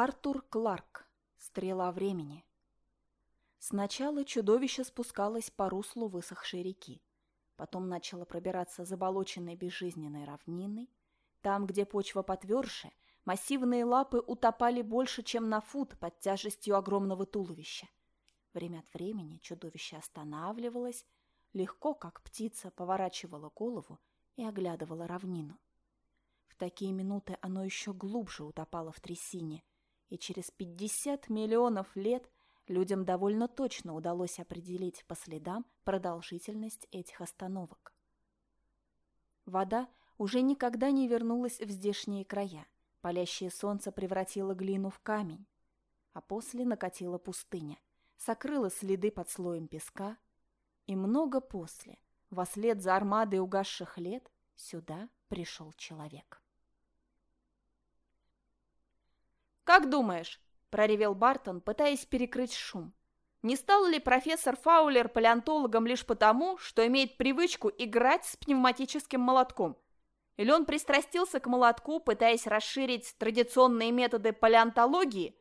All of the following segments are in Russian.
Артур Кларк. Стрела времени. Сначала чудовище спускалось по руслу высохшей реки. Потом начало пробираться заболоченной безжизненной равниной. Там, где почва потверже, массивные лапы утопали больше, чем на фут под тяжестью огромного туловища. Время от времени чудовище останавливалось, легко, как птица, поворачивало голову и оглядывало равнину. В такие минуты оно еще глубже утопало в трясине – и через 50 миллионов лет людям довольно точно удалось определить по следам продолжительность этих остановок. Вода уже никогда не вернулась в здешние края. Палящее солнце превратило глину в камень, а после накатила пустыня, сокрыла следы под слоем песка, и много после, во след за армадой угасших лет, сюда пришел человек. «Как думаешь?» – проревел Бартон, пытаясь перекрыть шум. «Не стал ли профессор Фаулер палеонтологом лишь потому, что имеет привычку играть с пневматическим молотком? Или он пристрастился к молотку, пытаясь расширить традиционные методы палеонтологии?»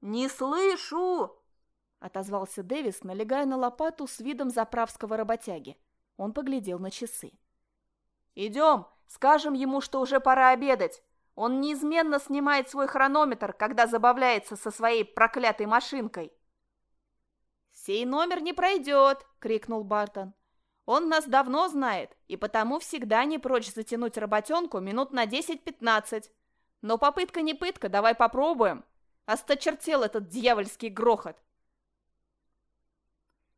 «Не слышу!» – отозвался Дэвис, налегая на лопату с видом заправского работяги. Он поглядел на часы. «Идем, скажем ему, что уже пора обедать. Он неизменно снимает свой хронометр, когда забавляется со своей проклятой машинкой. «Сей номер не пройдет!» — крикнул Бартон. «Он нас давно знает, и потому всегда не прочь затянуть работенку минут на 10-15. Но попытка не пытка, давай попробуем. Осточертел этот дьявольский грохот!»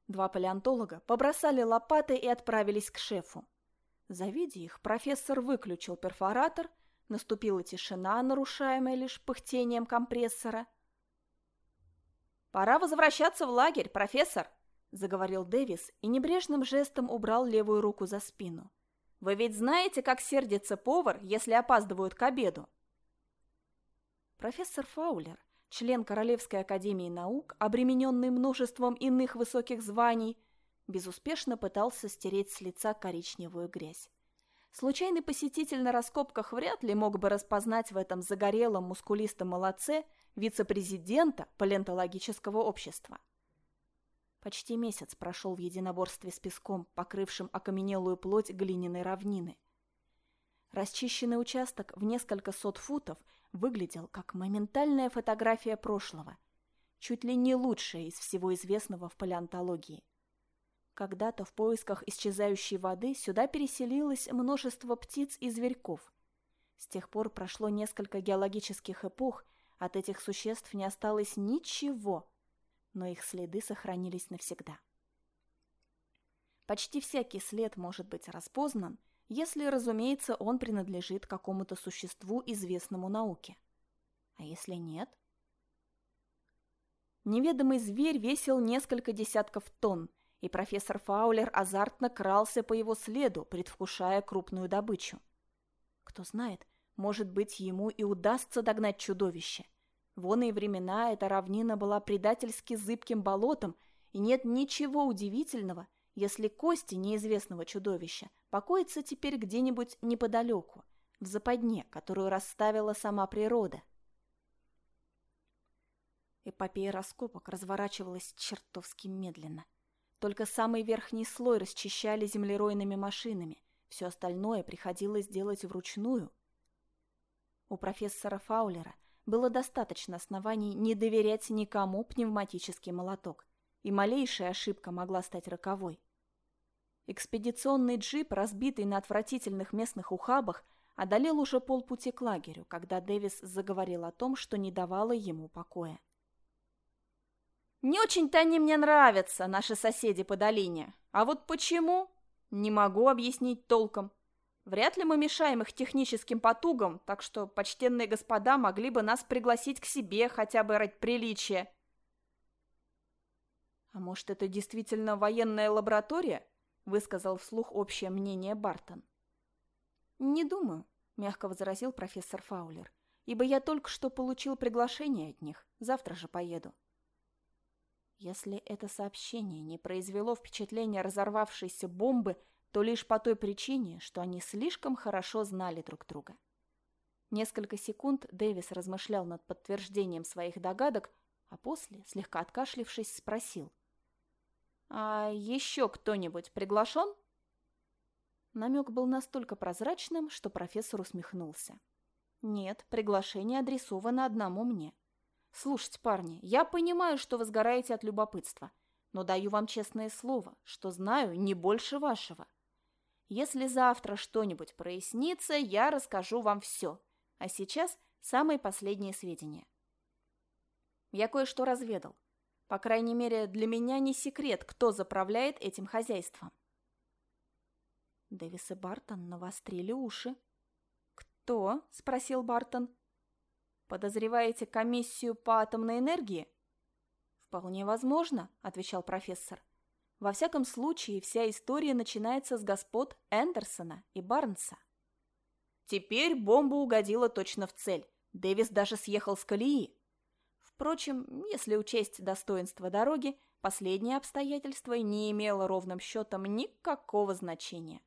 Два палеонтолога побросали лопаты и отправились к шефу. Завидя их, профессор выключил перфоратор — Наступила тишина, нарушаемая лишь пыхтением компрессора. «Пора возвращаться в лагерь, профессор!» — заговорил Дэвис и небрежным жестом убрал левую руку за спину. «Вы ведь знаете, как сердится повар, если опаздывают к обеду?» Профессор Фаулер, член Королевской академии наук, обремененный множеством иных высоких званий, безуспешно пытался стереть с лица коричневую грязь. Случайный посетитель на раскопках вряд ли мог бы распознать в этом загорелом мускулистом молодце вице-президента палеонтологического общества. Почти месяц прошел в единоборстве с песком, покрывшим окаменелую плоть глиняной равнины. Расчищенный участок в несколько сот футов выглядел как моментальная фотография прошлого, чуть ли не лучшая из всего известного в палеонтологии. Когда-то в поисках исчезающей воды сюда переселилось множество птиц и зверьков. С тех пор прошло несколько геологических эпох, от этих существ не осталось ничего, но их следы сохранились навсегда. Почти всякий след может быть распознан, если, разумеется, он принадлежит какому-то существу, известному науке. А если нет? Неведомый зверь весил несколько десятков тонн, и профессор Фаулер азартно крался по его следу, предвкушая крупную добычу. Кто знает, может быть, ему и удастся догнать чудовище. В оные времена эта равнина была предательски зыбким болотом, и нет ничего удивительного, если кости неизвестного чудовища покоятся теперь где-нибудь неподалеку, в западне, которую расставила сама природа. Эпопея раскопок разворачивалась чертовски медленно – только самый верхний слой расчищали землеройными машинами, все остальное приходилось делать вручную. У профессора Фаулера было достаточно оснований не доверять никому пневматический молоток, и малейшая ошибка могла стать роковой. Экспедиционный джип, разбитый на отвратительных местных ухабах, одолел уже полпути к лагерю, когда Дэвис заговорил о том, что не давало ему покоя. Не очень-то они мне нравятся, наши соседи по долине. А вот почему? Не могу объяснить толком. Вряд ли мы мешаем их техническим потугам, так что почтенные господа могли бы нас пригласить к себе хотя бы ради приличия. А может, это действительно военная лаборатория? Высказал вслух общее мнение Бартон. Не думаю, мягко возразил профессор Фаулер, ибо я только что получил приглашение от них. Завтра же поеду. Если это сообщение не произвело впечатления разорвавшейся бомбы, то лишь по той причине, что они слишком хорошо знали друг друга. Несколько секунд Дэвис размышлял над подтверждением своих догадок, а после, слегка откашлившись, спросил. «А еще кто-нибудь приглашен?» Намек был настолько прозрачным, что профессор усмехнулся. «Нет, приглашение адресовано одному мне. Слушайте, парни, я понимаю, что вы сгораете от любопытства, но даю вам честное слово, что знаю не больше вашего. Если завтра что-нибудь прояснится, я расскажу вам все. А сейчас самые последние сведения. Я кое-что разведал. По крайней мере, для меня не секрет, кто заправляет этим хозяйством. Дэвис и Бартон навострили уши. «Кто?» – спросил Бартон. «Подозреваете комиссию по атомной энергии?» «Вполне возможно», – отвечал профессор. «Во всяком случае, вся история начинается с господ Эндерсона и Барнса». Теперь бомба угодила точно в цель. Дэвис даже съехал с колеи. Впрочем, если учесть достоинство дороги, последнее обстоятельство не имело ровным счетом никакого значения.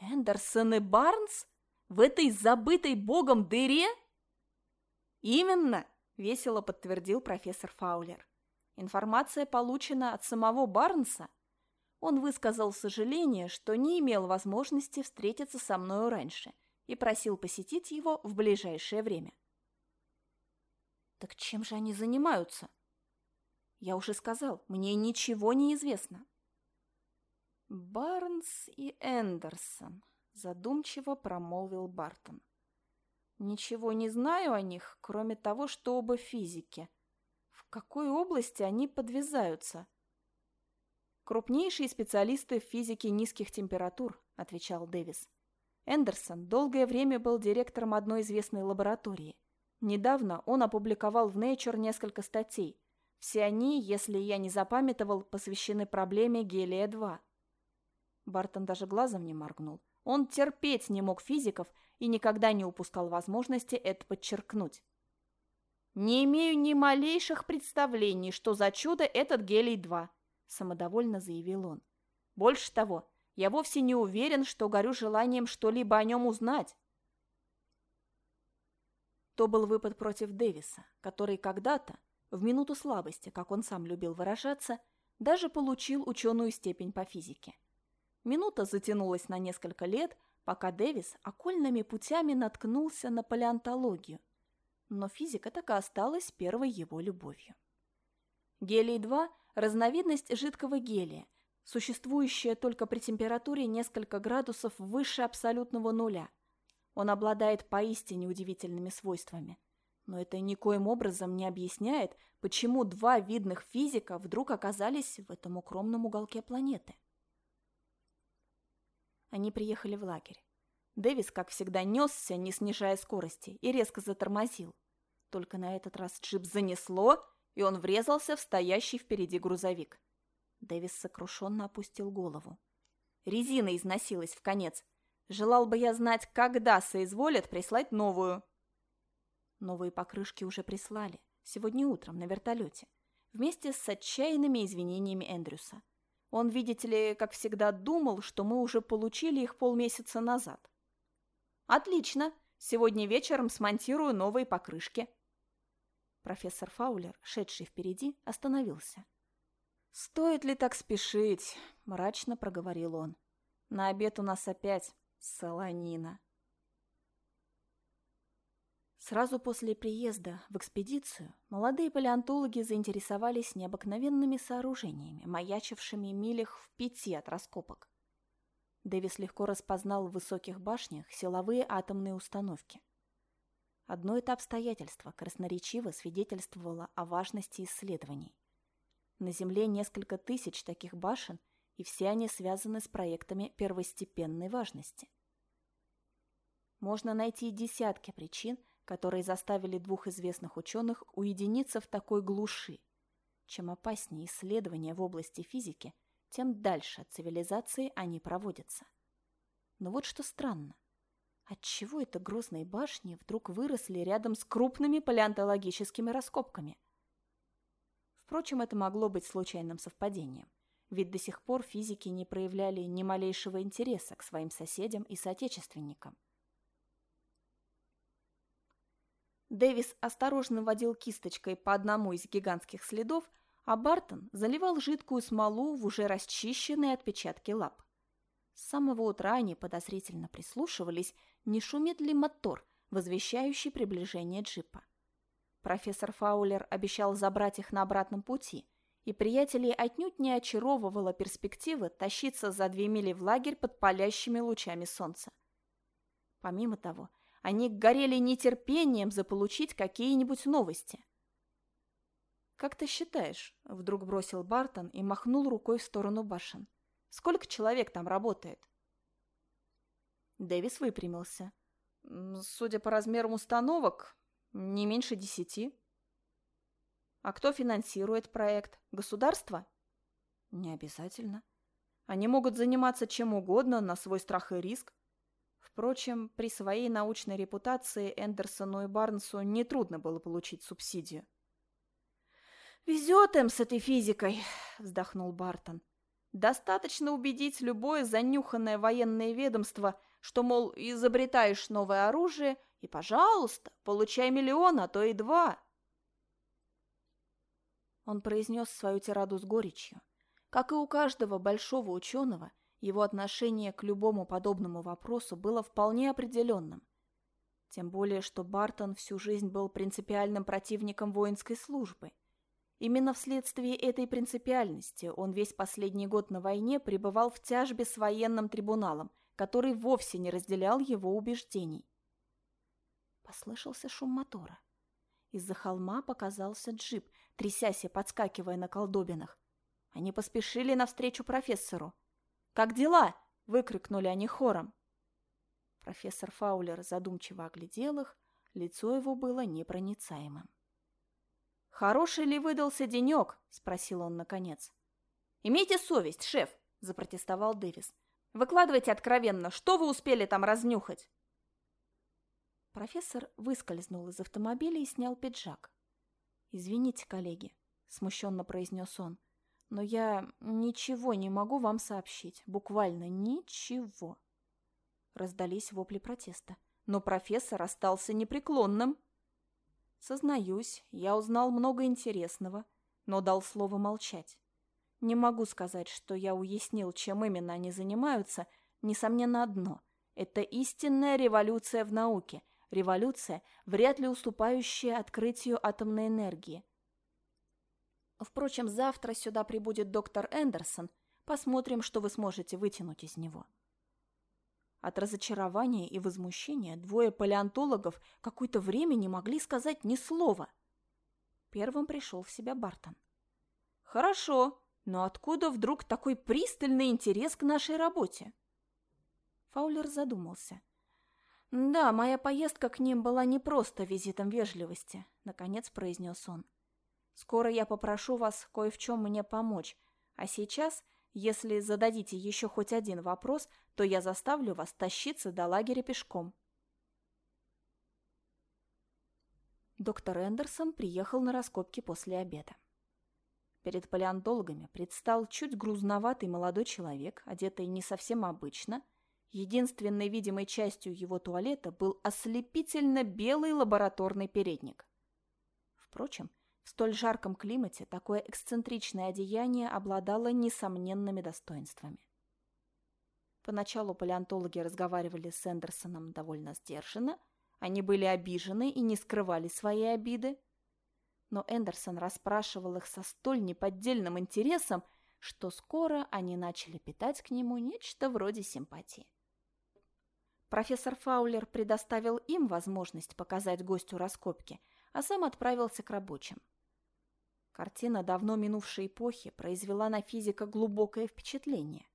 Эндерсон и Барнс? В этой забытой богом дыре? Именно, весело подтвердил профессор Фаулер. Информация получена от самого Барнса. Он высказал сожаление, что не имел возможности встретиться со мною раньше и просил посетить его в ближайшее время. Так чем же они занимаются? Я уже сказал, мне ничего не известно. «Барнс и Эндерсон», — задумчиво промолвил Бартон. «Ничего не знаю о них, кроме того, что оба физики. В какой области они подвязаются?» «Крупнейшие специалисты в физике низких температур», — отвечал Дэвис. Эндерсон долгое время был директором одной известной лаборатории. Недавно он опубликовал в Nature несколько статей. Все они, если я не запамятовал, посвящены проблеме гелия-2. Бартон даже глазом не моргнул. Он терпеть не мог физиков и никогда не упускал возможности это подчеркнуть. «Не имею ни малейших представлений, что за чудо этот гелий-2», – самодовольно заявил он. «Больше того, я вовсе не уверен, что горю желанием что-либо о нем узнать». То был выпад против Дэвиса, который когда-то, в минуту слабости, как он сам любил выражаться, даже получил ученую степень по физике. Минута затянулась на несколько лет, пока Дэвис окольными путями наткнулся на палеонтологию. Но физика так и осталась первой его любовью. Гелий-2 – разновидность жидкого гелия, существующая только при температуре несколько градусов выше абсолютного нуля. Он обладает поистине удивительными свойствами. Но это никоим образом не объясняет, почему два видных физика вдруг оказались в этом укромном уголке планеты. Они приехали в лагерь. Дэвис, как всегда, несся, не снижая скорости, и резко затормозил. Только на этот раз джип занесло, и он врезался в стоящий впереди грузовик. Дэвис сокрушенно опустил голову. Резина износилась в конец. Желал бы я знать, когда соизволят прислать новую. Новые покрышки уже прислали. Сегодня утром на вертолете. Вместе с отчаянными извинениями Эндрюса. Он, видите ли, как всегда думал, что мы уже получили их полмесяца назад. Отлично, сегодня вечером смонтирую новые покрышки. Профессор Фаулер, шедший впереди, остановился. «Стоит ли так спешить?» – мрачно проговорил он. «На обед у нас опять солонина». Сразу после приезда в экспедицию молодые палеонтологи заинтересовались необыкновенными сооружениями, маячившими милях в пяти от раскопок. Дэвис легко распознал в высоких башнях силовые атомные установки. Одно это обстоятельство красноречиво свидетельствовало о важности исследований. На Земле несколько тысяч таких башен, и все они связаны с проектами первостепенной важности. Можно найти десятки причин – которые заставили двух известных ученых уединиться в такой глуши. Чем опаснее исследования в области физики, тем дальше от цивилизации они проводятся. Но вот что странно. Отчего это грозные башни вдруг выросли рядом с крупными палеонтологическими раскопками? Впрочем, это могло быть случайным совпадением, ведь до сих пор физики не проявляли ни малейшего интереса к своим соседям и соотечественникам. Дэвис осторожно водил кисточкой по одному из гигантских следов, а Бартон заливал жидкую смолу в уже расчищенные отпечатки лап. С самого утра они подозрительно прислушивались, не шумит ли мотор, возвещающий приближение джипа. Профессор Фаулер обещал забрать их на обратном пути, и приятелей отнюдь не очаровывала перспектива тащиться за две мили в лагерь под палящими лучами солнца. Помимо того, они горели нетерпением заполучить какие-нибудь новости. «Как ты считаешь?» – вдруг бросил Бартон и махнул рукой в сторону башен. «Сколько человек там работает?» Дэвис выпрямился. «Судя по размерам установок, не меньше десяти». «А кто финансирует проект? Государство?» «Не обязательно. Они могут заниматься чем угодно на свой страх и риск. Впрочем, при своей научной репутации Эндерсону и Барнсу нетрудно было получить субсидию. «Везет им с этой физикой», — вздохнул Бартон. «Достаточно убедить любое занюханное военное ведомство, что, мол, изобретаешь новое оружие, и, пожалуйста, получай миллион, а то и два». Он произнес свою тираду с горечью. Как и у каждого большого ученого, его отношение к любому подобному вопросу было вполне определенным. Тем более, что Бартон всю жизнь был принципиальным противником воинской службы. Именно вследствие этой принципиальности он весь последний год на войне пребывал в тяжбе с военным трибуналом, который вовсе не разделял его убеждений. Послышался шум мотора. Из-за холма показался джип, трясясь и подскакивая на колдобинах. Они поспешили навстречу профессору. «Как дела?» – выкрикнули они хором. Профессор Фаулер задумчиво оглядел их, лицо его было непроницаемым. «Хороший ли выдался денек?» – спросил он наконец. «Имейте совесть, шеф!» – запротестовал Дэвис. «Выкладывайте откровенно, что вы успели там разнюхать?» Профессор выскользнул из автомобиля и снял пиджак. «Извините, коллеги», – смущенно произнес он, – но я ничего не могу вам сообщить. Буквально ничего. Раздались вопли протеста. Но профессор остался непреклонным. Сознаюсь, я узнал много интересного, но дал слово молчать. Не могу сказать, что я уяснил, чем именно они занимаются. Несомненно, одно. Это истинная революция в науке. Революция, вряд ли уступающая открытию атомной энергии. Впрочем, завтра сюда прибудет доктор Эндерсон. Посмотрим, что вы сможете вытянуть из него. От разочарования и возмущения двое палеонтологов какое-то время не могли сказать ни слова. Первым пришел в себя Бартон. «Хорошо, но откуда вдруг такой пристальный интерес к нашей работе?» Фаулер задумался. «Да, моя поездка к ним была не просто визитом вежливости», — наконец произнес он. Скоро я попрошу вас кое в чем мне помочь, а сейчас, если зададите еще хоть один вопрос, то я заставлю вас тащиться до лагеря пешком». Доктор Эндерсон приехал на раскопки после обеда. Перед палеонтологами предстал чуть грузноватый молодой человек, одетый не совсем обычно. Единственной видимой частью его туалета был ослепительно белый лабораторный передник. Впрочем, в столь жарком климате такое эксцентричное одеяние обладало несомненными достоинствами. Поначалу палеонтологи разговаривали с Эндерсоном довольно сдержанно, они были обижены и не скрывали свои обиды. Но Эндерсон расспрашивал их со столь неподдельным интересом, что скоро они начали питать к нему нечто вроде симпатии. Профессор Фаулер предоставил им возможность показать гостю раскопки, а сам отправился к рабочим. Картина давно минувшей эпохи произвела на физика глубокое впечатление.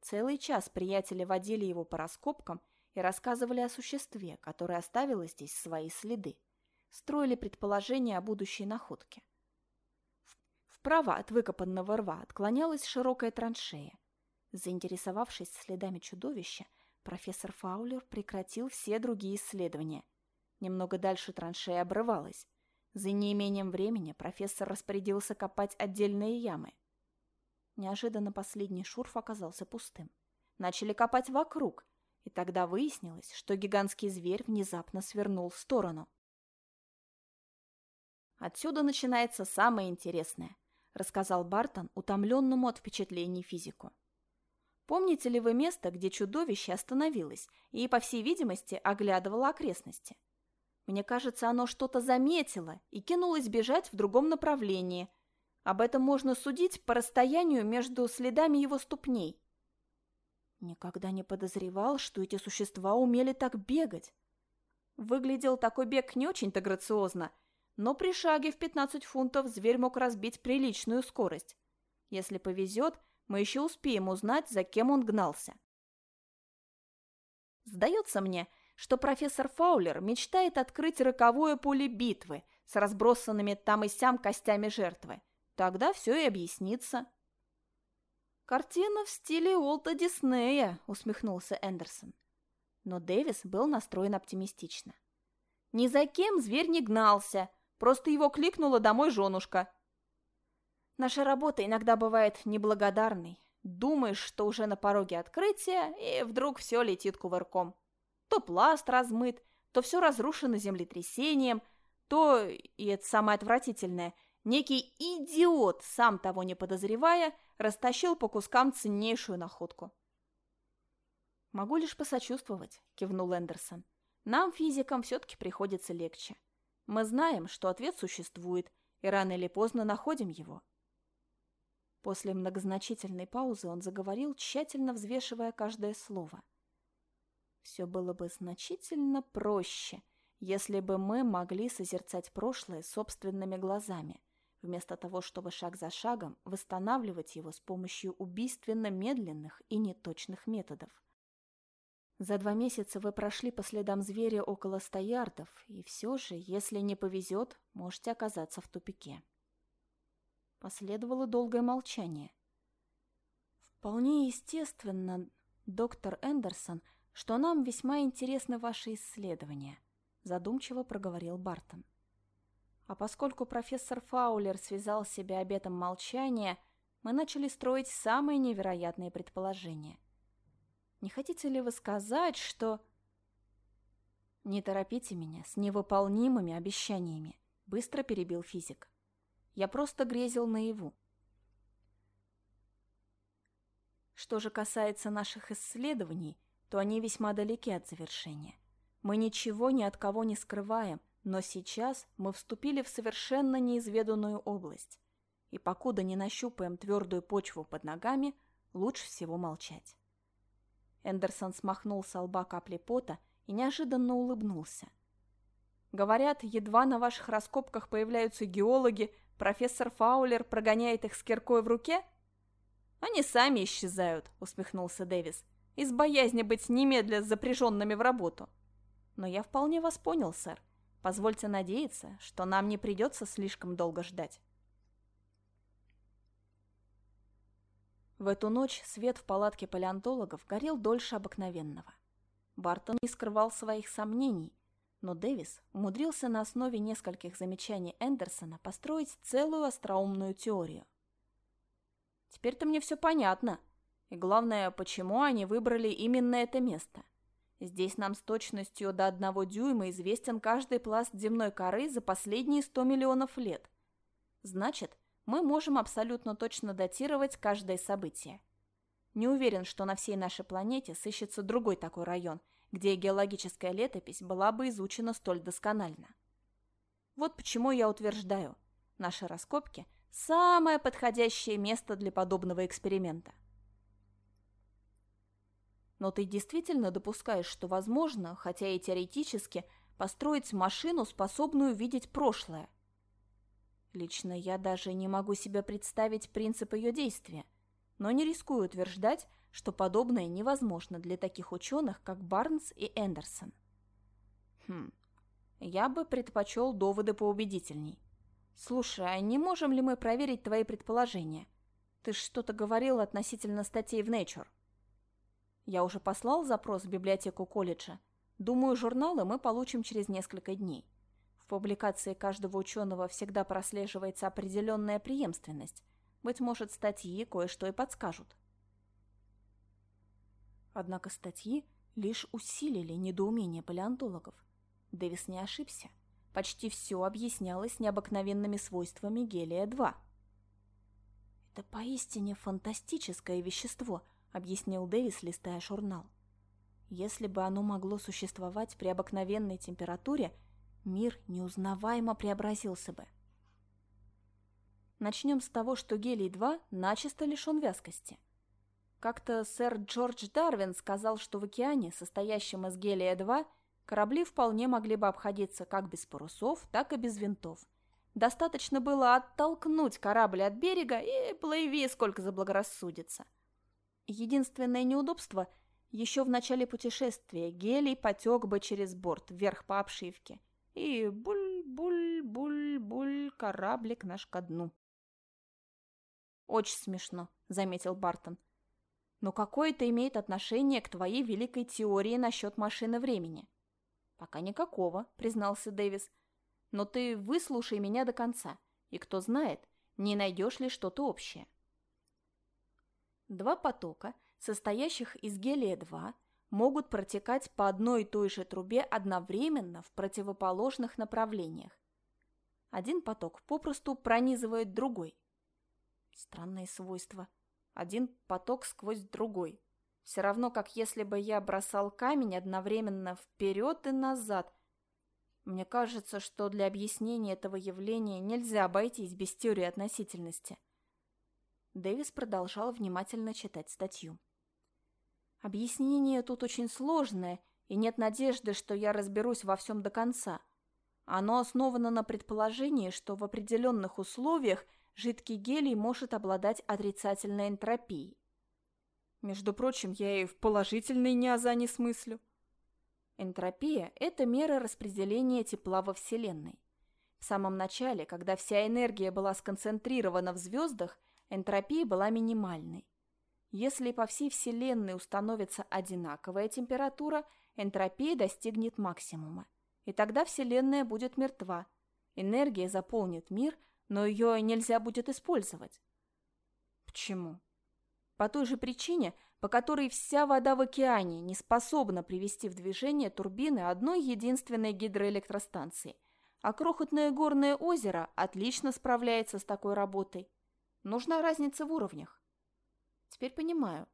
Целый час приятели водили его по раскопкам и рассказывали о существе, которое оставило здесь свои следы. Строили предположения о будущей находке. Вправо от выкопанного рва отклонялась широкая траншея. Заинтересовавшись следами чудовища, профессор Фаулер прекратил все другие исследования. Немного дальше траншея обрывалась. За неимением времени профессор распорядился копать отдельные ямы. Неожиданно последний шурф оказался пустым. Начали копать вокруг, и тогда выяснилось, что гигантский зверь внезапно свернул в сторону. Отсюда начинается самое интересное, рассказал Бартон утомленному от впечатлений физику. Помните ли вы место, где чудовище остановилось и, по всей видимости, оглядывало окрестности? Мне кажется, оно что-то заметило и кинулось бежать в другом направлении. Об этом можно судить по расстоянию между следами его ступней. Никогда не подозревал, что эти существа умели так бегать. Выглядел такой бег не очень-то грациозно, но при шаге в 15 фунтов зверь мог разбить приличную скорость. Если повезет, мы еще успеем узнать, за кем он гнался. Сдается мне, что профессор Фаулер мечтает открыть роковое поле битвы с разбросанными там и сям костями жертвы. Тогда все и объяснится. «Картина в стиле Уолта Диснея», — усмехнулся Эндерсон. Но Дэвис был настроен оптимистично. «Ни за кем зверь не гнался, просто его кликнула домой женушка. Наша работа иногда бывает неблагодарной. Думаешь, что уже на пороге открытия, и вдруг все летит кувырком. То пласт размыт, то все разрушено землетрясением, то, и это самое отвратительное, некий идиот, сам того не подозревая, растащил по кускам ценнейшую находку. «Могу лишь посочувствовать», — кивнул Эндерсон. «Нам, физикам, все-таки приходится легче. Мы знаем, что ответ существует, и рано или поздно находим его». После многозначительной паузы он заговорил, тщательно взвешивая каждое слово. Все было бы значительно проще, если бы мы могли созерцать прошлое собственными глазами, вместо того, чтобы шаг за шагом восстанавливать его с помощью убийственно медленных и неточных методов. За два месяца вы прошли по следам зверя около ста ярдов, и все же, если не повезет, можете оказаться в тупике. Последовало долгое молчание. «Вполне естественно, доктор Эндерсон, что нам весьма интересны ваши исследования», задумчиво проговорил Бартон. А поскольку профессор Фаулер связал себя обетом молчания, мы начали строить самые невероятные предположения. Не хотите ли вы сказать, что... Не торопите меня с невыполнимыми обещаниями, быстро перебил физик. Я просто грезил наяву. Что же касается наших исследований, то они весьма далеки от завершения. Мы ничего ни от кого не скрываем, но сейчас мы вступили в совершенно неизведанную область. И покуда не нащупаем твердую почву под ногами, лучше всего молчать. Эндерсон смахнул с лба капли пота и неожиданно улыбнулся. Говорят, едва на ваших раскопках появляются геологи, Профессор Фаулер прогоняет их с киркой в руке? Они сами исчезают, усмехнулся Дэвис, из боязни быть немедля запряженными в работу. Но я вполне вас понял, сэр. Позвольте надеяться, что нам не придется слишком долго ждать. В эту ночь свет в палатке палеонтологов горел дольше обыкновенного. Бартон не скрывал своих сомнений – но Дэвис умудрился на основе нескольких замечаний Эндерсона построить целую остроумную теорию. Теперь-то мне все понятно. И главное, почему они выбрали именно это место. Здесь нам с точностью до одного дюйма известен каждый пласт земной коры за последние 100 миллионов лет. Значит, мы можем абсолютно точно датировать каждое событие. Не уверен, что на всей нашей планете сыщется другой такой район – где геологическая летопись была бы изучена столь досконально. Вот почему я утверждаю, наши раскопки – самое подходящее место для подобного эксперимента. Но ты действительно допускаешь, что возможно, хотя и теоретически, построить машину, способную видеть прошлое? Лично я даже не могу себе представить принцип ее действия, но не рискую утверждать, что подобное невозможно для таких ученых, как Барнс и Эндерсон. Хм, я бы предпочел доводы поубедительней. Слушай, а не можем ли мы проверить твои предположения? Ты что-то говорил относительно статей в Nature. Я уже послал запрос в библиотеку колледжа. Думаю, журналы мы получим через несколько дней. В публикации каждого ученого всегда прослеживается определенная преемственность. Быть может, статьи кое-что и подскажут. Однако статьи лишь усилили недоумение палеонтологов. Дэвис не ошибся. почти все объяснялось необыкновенными свойствами гелия-2. «Это поистине фантастическое вещество», — объяснил Дэвис, листая журнал. «Если бы оно могло существовать при обыкновенной температуре, мир неузнаваемо преобразился бы. Начнем с того, что гелий-2 начисто лишен вязкости. Как-то сэр Джордж Дарвин сказал, что в океане, состоящем из гелия-2, корабли вполне могли бы обходиться как без парусов, так и без винтов. Достаточно было оттолкнуть корабль от берега и плыви, сколько заблагорассудится. Единственное неудобство – еще в начале путешествия гелий потек бы через борт, вверх по обшивке. И буль-буль-буль-буль, кораблик наш ко дну. «Очень смешно», — заметил Бартон. «Но какое это имеет отношение к твоей великой теории насчет машины времени?» «Пока никакого», — признался Дэвис. «Но ты выслушай меня до конца, и кто знает, не найдешь ли что-то общее». Два потока, состоящих из гелия-2, могут протекать по одной и той же трубе одновременно в противоположных направлениях. Один поток попросту пронизывает другой. Странные свойства. Один поток сквозь другой. Все равно, как если бы я бросал камень одновременно вперед и назад. Мне кажется, что для объяснения этого явления нельзя обойтись без теории относительности. Дэвис продолжал внимательно читать статью. Объяснение тут очень сложное, и нет надежды, что я разберусь во всем до конца. Оно основано на предположении, что в определенных условиях жидкий гелий может обладать отрицательной энтропией. Между прочим, я и в положительной неоза не смыслю. Энтропия – это мера распределения тепла во Вселенной. В самом начале, когда вся энергия была сконцентрирована в звездах, энтропия была минимальной. Если по всей Вселенной установится одинаковая температура, энтропия достигнет максимума. И тогда Вселенная будет мертва. Энергия заполнит мир – но ее нельзя будет использовать. Почему? По той же причине, по которой вся вода в океане не способна привести в движение турбины одной единственной гидроэлектростанции, а крохотное горное озеро отлично справляется с такой работой. Нужна разница в уровнях. Теперь понимаю.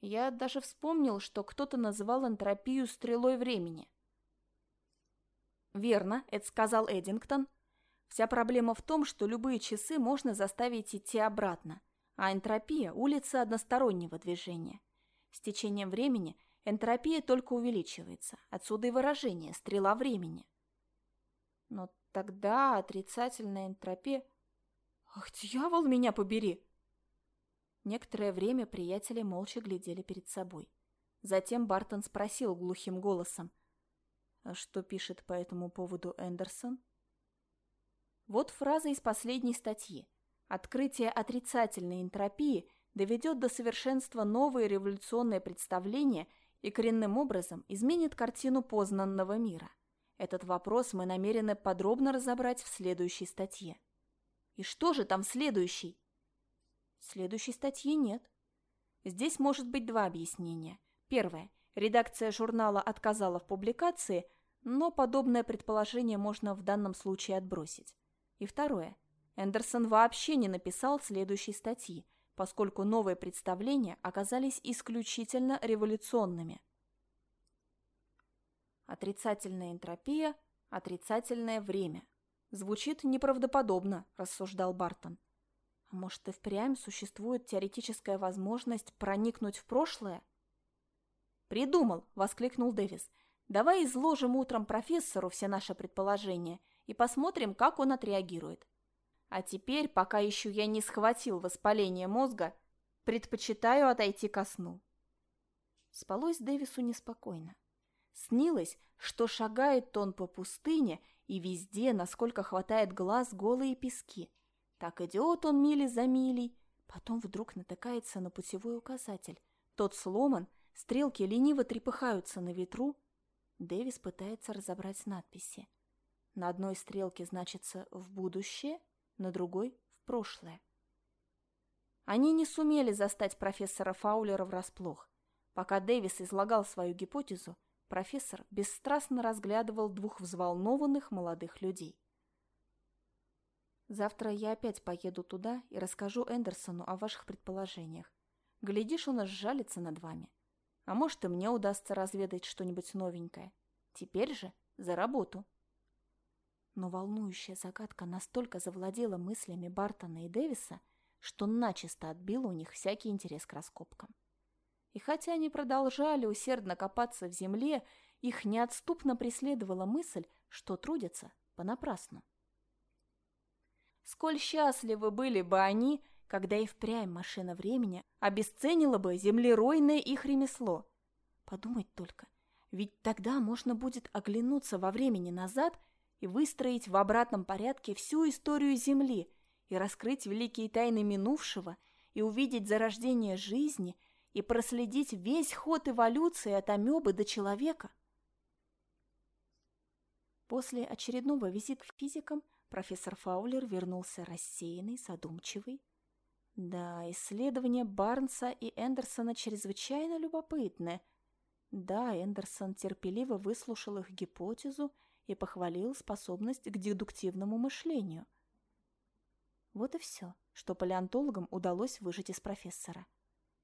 Я даже вспомнил, что кто-то называл энтропию стрелой времени. Верно, это сказал Эдингтон, Вся проблема в том, что любые часы можно заставить идти обратно, а энтропия – улица одностороннего движения. С течением времени энтропия только увеличивается, отсюда и выражение «стрела времени». Но тогда отрицательная энтропия... Ах, дьявол, меня побери! Некоторое время приятели молча глядели перед собой. Затем Бартон спросил глухим голосом. «А что пишет по этому поводу Эндерсон?» Вот фраза из последней статьи. Открытие отрицательной энтропии доведет до совершенства новое революционное представление и коренным образом изменит картину познанного мира. Этот вопрос мы намерены подробно разобрать в следующей статье. И что же там в следующей? Следующей статьи нет. Здесь может быть два объяснения. Первое. Редакция журнала отказала в публикации, но подобное предположение можно в данном случае отбросить. И второе. Эндерсон вообще не написал следующей статьи, поскольку новые представления оказались исключительно революционными. Отрицательная энтропия, отрицательное время. Звучит неправдоподобно, рассуждал Бартон. А может и впрямь существует теоретическая возможность проникнуть в прошлое? «Придумал!» – воскликнул Дэвис. «Давай изложим утром профессору все наши предположения – и посмотрим, как он отреагирует. А теперь, пока еще я не схватил воспаление мозга, предпочитаю отойти ко сну. Спалось Дэвису неспокойно. Снилось, что шагает он по пустыне, и везде, насколько хватает глаз, голые пески. Так идет он мили за милей, потом вдруг натыкается на путевой указатель. Тот сломан, стрелки лениво трепыхаются на ветру. Дэвис пытается разобрать надписи. На одной стрелке значится «в будущее», на другой – «в прошлое». Они не сумели застать профессора Фаулера врасплох. Пока Дэвис излагал свою гипотезу, профессор бесстрастно разглядывал двух взволнованных молодых людей. «Завтра я опять поеду туда и расскажу Эндерсону о ваших предположениях. Глядишь, он аж жалится над вами. А может, и мне удастся разведать что-нибудь новенькое. Теперь же за работу». Но волнующая загадка настолько завладела мыслями Бартона и Дэвиса, что начисто отбила у них всякий интерес к раскопкам. И хотя они продолжали усердно копаться в земле, их неотступно преследовала мысль, что трудятся понапрасну. Сколь счастливы были бы они, когда и впрямь машина времени обесценила бы землеройное их ремесло. Подумать только, ведь тогда можно будет оглянуться во времени назад и выстроить в обратном порядке всю историю Земли и раскрыть великие тайны минувшего и увидеть зарождение жизни и проследить весь ход эволюции от амебы до человека. После очередного визита к физикам профессор Фаулер вернулся рассеянный, задумчивый. Да, исследования Барнса и Эндерсона чрезвычайно любопытны. Да, Эндерсон терпеливо выслушал их гипотезу и похвалил способность к дедуктивному мышлению. Вот и все, что палеонтологам удалось выжить из профессора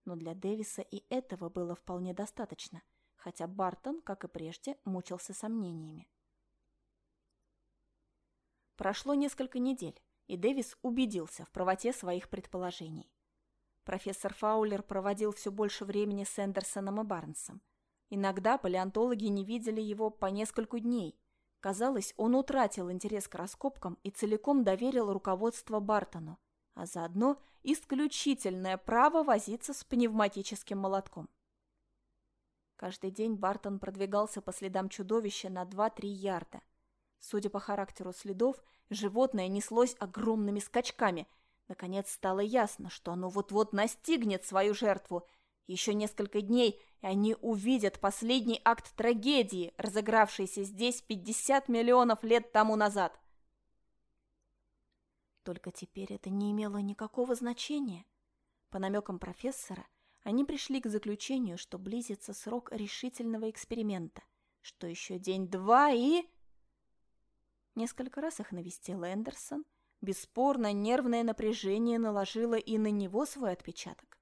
но для Дэвиса и этого было вполне достаточно, хотя Бартон, как и прежде, мучился сомнениями. Прошло несколько недель, и Дэвис убедился в правоте своих предположений. Профессор Фаулер проводил все больше времени с Эндерсоном и Барнсом. Иногда палеонтологи не видели его по нескольку дней. Казалось, он утратил интерес к раскопкам и целиком доверил руководство Бартону, а заодно исключительное право возиться с пневматическим молотком. Каждый день Бартон продвигался по следам чудовища на 2-3 ярда. Судя по характеру следов, животное неслось огромными скачками. Наконец стало ясно, что оно вот-вот настигнет свою жертву. Еще несколько дней, и они увидят последний акт трагедии, разыгравшейся здесь 50 миллионов лет тому назад. Только теперь это не имело никакого значения. По намекам профессора, они пришли к заключению, что близится срок решительного эксперимента, что еще день-два и... Несколько раз их навестил Эндерсон. Бесспорно, нервное напряжение наложило и на него свой отпечаток.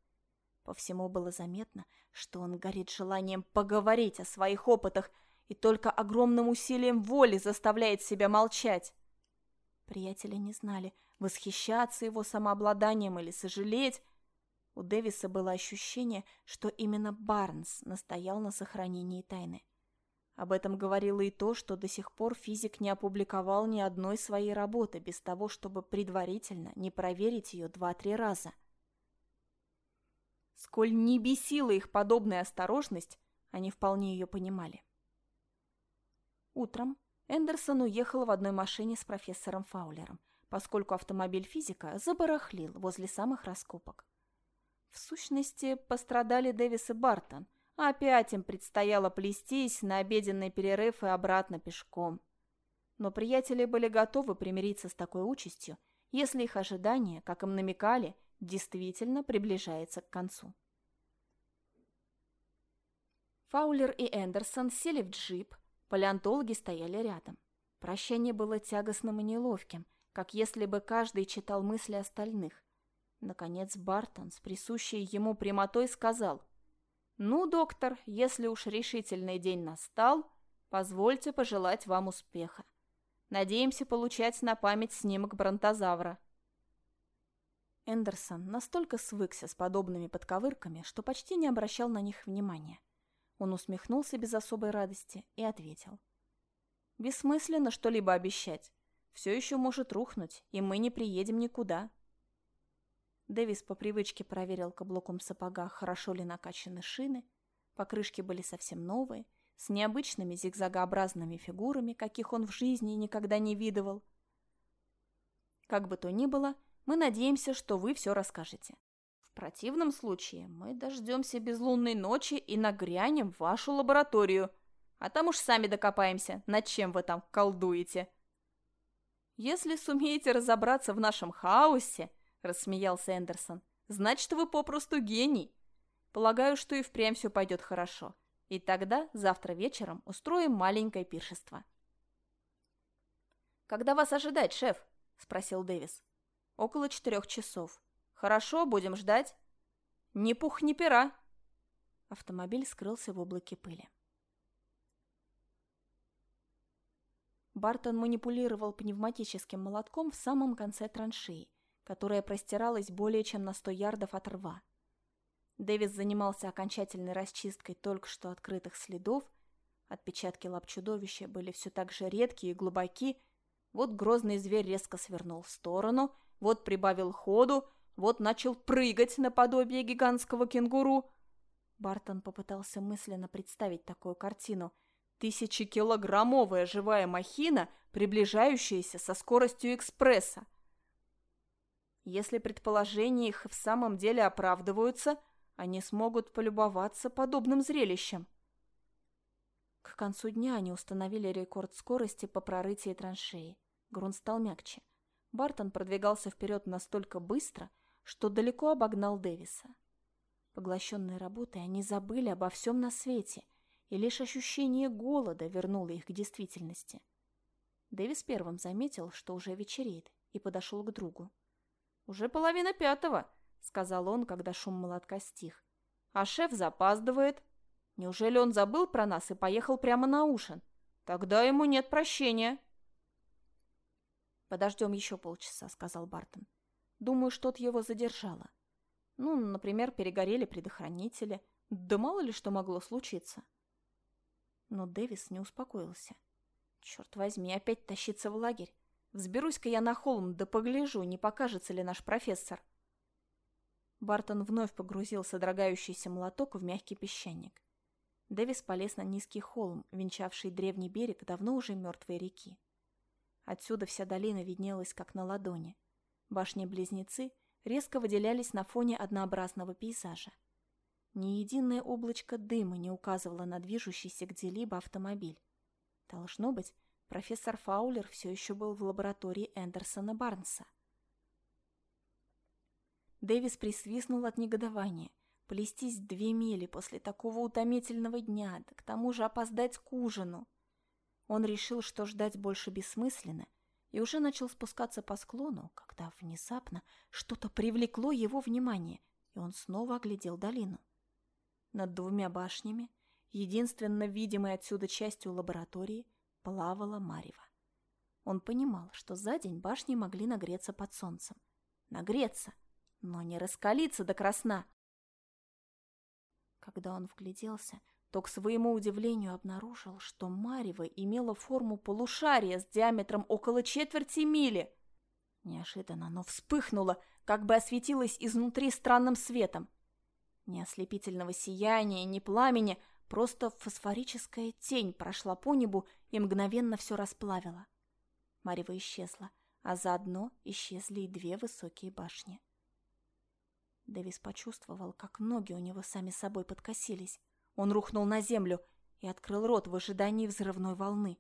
По всему было заметно, что он горит желанием поговорить о своих опытах и только огромным усилием воли заставляет себя молчать. Приятели не знали, восхищаться его самообладанием или сожалеть. У Дэвиса было ощущение, что именно Барнс настоял на сохранении тайны. Об этом говорило и то, что до сих пор физик не опубликовал ни одной своей работы без того, чтобы предварительно не проверить ее два-три раза. Сколь не бесила их подобная осторожность, они вполне ее понимали. Утром Эндерсон уехал в одной машине с профессором Фаулером, поскольку автомобиль физика забарахлил возле самых раскопок. В сущности, пострадали Дэвис и Бартон, а опять им предстояло плестись на обеденный перерыв и обратно пешком. Но приятели были готовы примириться с такой участью, если их ожидание, как им намекали, действительно приближается к концу. Фаулер и Эндерсон сели в джип, палеонтологи стояли рядом. Прощание было тягостным и неловким – как если бы каждый читал мысли остальных. Наконец Бартон с присущей ему прямотой сказал, «Ну, доктор, если уж решительный день настал, позвольте пожелать вам успеха. Надеемся получать на память снимок бронтозавра». Эндерсон настолько свыкся с подобными подковырками, что почти не обращал на них внимания. Он усмехнулся без особой радости и ответил. «Бессмысленно что-либо обещать все еще может рухнуть, и мы не приедем никуда. Дэвис по привычке проверил каблуком сапога, хорошо ли накачаны шины. Покрышки были совсем новые, с необычными зигзагообразными фигурами, каких он в жизни никогда не видывал. Как бы то ни было, мы надеемся, что вы все расскажете. В противном случае мы дождемся безлунной ночи и нагрянем в вашу лабораторию, а там уж сами докопаемся, над чем вы там колдуете. «Если сумеете разобраться в нашем хаосе», — рассмеялся Эндерсон, — «значит, вы попросту гений. Полагаю, что и впрямь все пойдет хорошо. И тогда, завтра вечером, устроим маленькое пиршество. «Когда вас ожидать, шеф?» – спросил Дэвис. «Около четырех часов. Хорошо, будем ждать». «Ни пух, ни пера». Автомобиль скрылся в облаке пыли. Бартон манипулировал пневматическим молотком в самом конце траншеи, которая простиралась более чем на сто ярдов от рва. Дэвис занимался окончательной расчисткой только что открытых следов, отпечатки лап чудовища были все так же редкие и глубоки, вот грозный зверь резко свернул в сторону, вот прибавил ходу, вот начал прыгать наподобие гигантского кенгуру. Бартон попытался мысленно представить такую картину. Тысячекилограммовая живая махина, приближающаяся со скоростью экспресса. Если предположения их в самом деле оправдываются, они смогут полюбоваться подобным зрелищем. К концу дня они установили рекорд скорости по прорытии траншеи. Грунт стал мягче. Бартон продвигался вперед настолько быстро, что далеко обогнал Дэвиса. Поглощенные работой, они забыли обо всем на свете, и лишь ощущение голода вернуло их к действительности. Дэвис первым заметил, что уже вечереет, и подошел к другу. «Уже половина пятого», — сказал он, когда шум молотка стих. «А шеф запаздывает. Неужели он забыл про нас и поехал прямо на ужин? Тогда ему нет прощения». «Подождем еще полчаса», — сказал Бартон. «Думаю, что-то его задержало. Ну, например, перегорели предохранители. Да мало ли что могло случиться». Но Дэвис не успокоился. «Черт возьми, опять тащиться в лагерь. Взберусь-ка я на холм, да погляжу, не покажется ли наш профессор. Бартон вновь погрузил содрогающийся молоток в мягкий песчаник. Дэвис полез на низкий холм, венчавший древний берег давно уже мертвой реки. Отсюда вся долина виднелась как на ладони. Башни-близнецы резко выделялись на фоне однообразного пейзажа. Ни единое облачко дыма не указывало на движущийся где-либо автомобиль. Должно быть, профессор Фаулер все еще был в лаборатории Эндерсона Барнса. Дэвис присвистнул от негодования. Плестись две мили после такого утомительного дня, да к тому же опоздать к ужину. Он решил, что ждать больше бессмысленно, и уже начал спускаться по склону, когда внезапно что-то привлекло его внимание, и он снова оглядел долину. Над двумя башнями, единственно видимой отсюда частью лаборатории, плавала Марева. Он понимал, что за день башни могли нагреться под солнцем. Нагреться, но не раскалиться до красна. Когда он вгляделся, то к своему удивлению обнаружил, что Марева имела форму полушария с диаметром около четверти мили. Неожиданно оно вспыхнуло, как бы осветилось изнутри странным светом. Ни ослепительного сияния, ни пламени, Просто фосфорическая тень прошла по небу и мгновенно все расплавила. Марева исчезла, а заодно исчезли и две высокие башни. Дэвис почувствовал, как ноги у него сами собой подкосились. Он рухнул на землю и открыл рот в ожидании взрывной волны.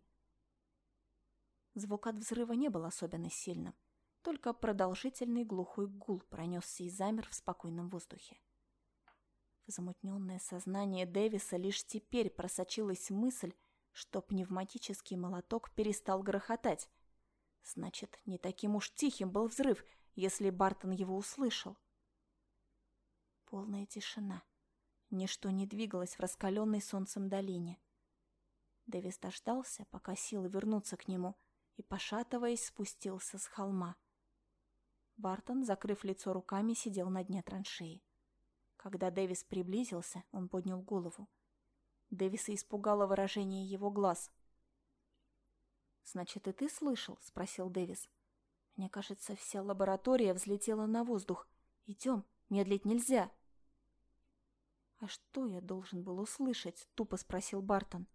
Звук от взрыва не был особенно сильным, только продолжительный глухой гул пронесся и замер в спокойном воздухе. Замутненное сознание Дэвиса лишь теперь просочилась мысль, что пневматический молоток перестал грохотать. Значит, не таким уж тихим был взрыв, если Бартон его услышал. Полная тишина. Ничто не двигалось в раскаленной солнцем долине. Дэвис дождался, пока силы вернутся к нему, и, пошатываясь, спустился с холма. Бартон, закрыв лицо руками, сидел на дне траншеи. Когда Дэвис приблизился, он поднял голову. Дэвиса испугало выражение его глаз. «Значит, и ты слышал?» — спросил Дэвис. «Мне кажется, вся лаборатория взлетела на воздух. Идем, медлить нельзя». «А что я должен был услышать?» — тупо спросил Бартон.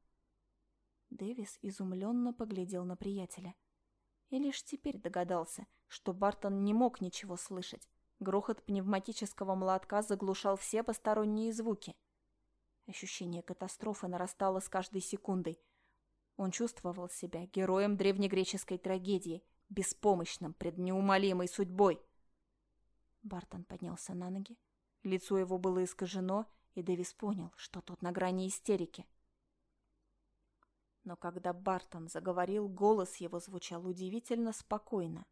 Дэвис изумленно поглядел на приятеля. И лишь теперь догадался, что Бартон не мог ничего слышать. Грохот пневматического молотка заглушал все посторонние звуки. Ощущение катастрофы нарастало с каждой секундой. Он чувствовал себя героем древнегреческой трагедии, беспомощным пред неумолимой судьбой. Бартон поднялся на ноги. Лицо его было искажено, и Дэвис понял, что тот на грани истерики. Но когда Бартон заговорил, голос его звучал удивительно спокойно.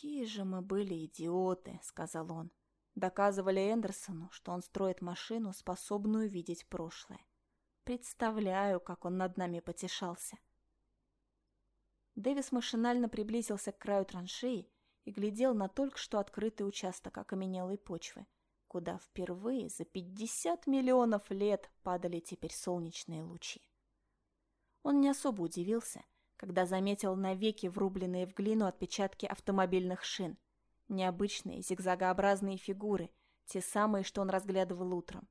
«Какие же мы были идиоты», — сказал он. Доказывали Эндерсону, что он строит машину, способную видеть прошлое. Представляю, как он над нами потешался. Дэвис машинально приблизился к краю траншеи и глядел на только что открытый участок окаменелой почвы, куда впервые за 50 миллионов лет падали теперь солнечные лучи. Он не особо удивился, когда заметил навеки врубленные в глину отпечатки автомобильных шин, необычные зигзагообразные фигуры, те самые, что он разглядывал утром.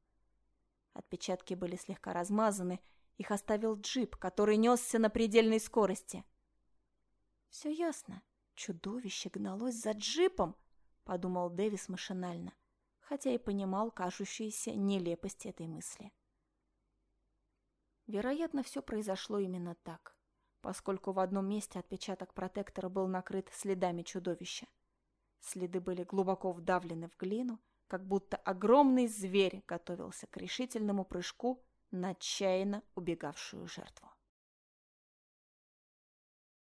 Отпечатки были слегка размазаны, их оставил джип, который несся на предельной скорости. «Все ясно. Чудовище гналось за джипом», — подумал Дэвис машинально, хотя и понимал кажущуюся нелепость этой мысли. Вероятно, все произошло именно так, поскольку в одном месте отпечаток протектора был накрыт следами чудовища. Следы были глубоко вдавлены в глину, как будто огромный зверь готовился к решительному прыжку на отчаянно убегавшую жертву.